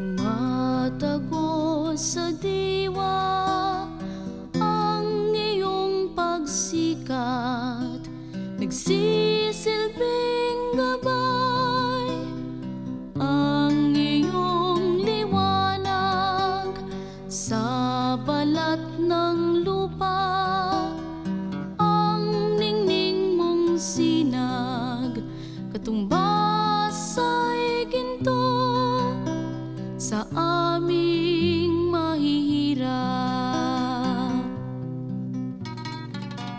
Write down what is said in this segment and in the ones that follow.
Tumatagos sa diwa ang iyong pagsikat. Nagsisilbing sa aming mahihirap.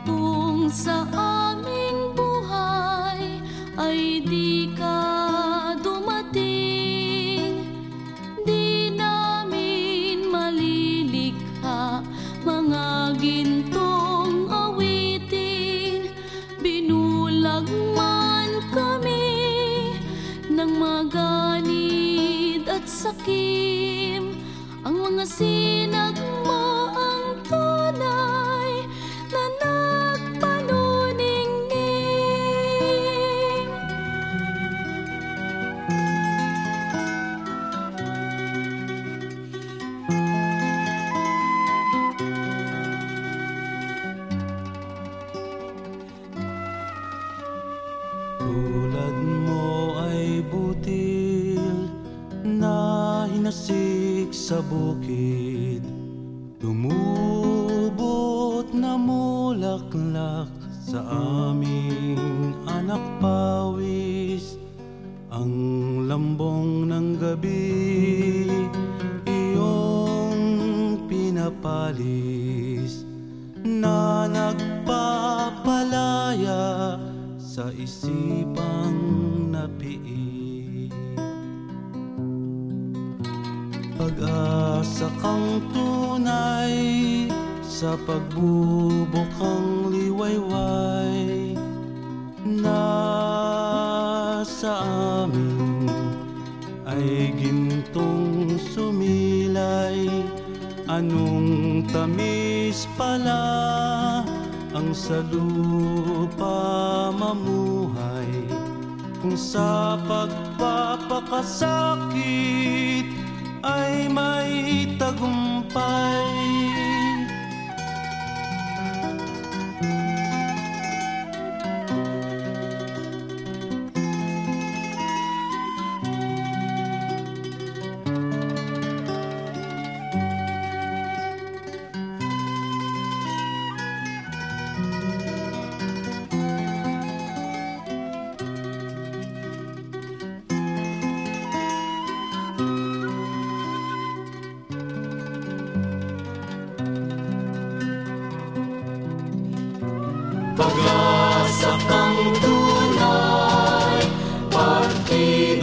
Kung sa aming buhay ay di sakim Ang mga sinag mo ang tunay na nagpanuningning Tulad mo ay butil na hinasik sa bukid. Tumubot na mulaklak sa aming anak pawis. Ang lambong ng gabi iyong pinapalis Na nagpapalaya sa isipang napii Pag-asa kang tunay sa pagbubukang liwayway na sa amin ay gintong sumilay. Anong tamis pala ang sa lupa mamuhay? Kung sa pagpapakasakit ay may tagumpay Pag-asa kang tunay, parte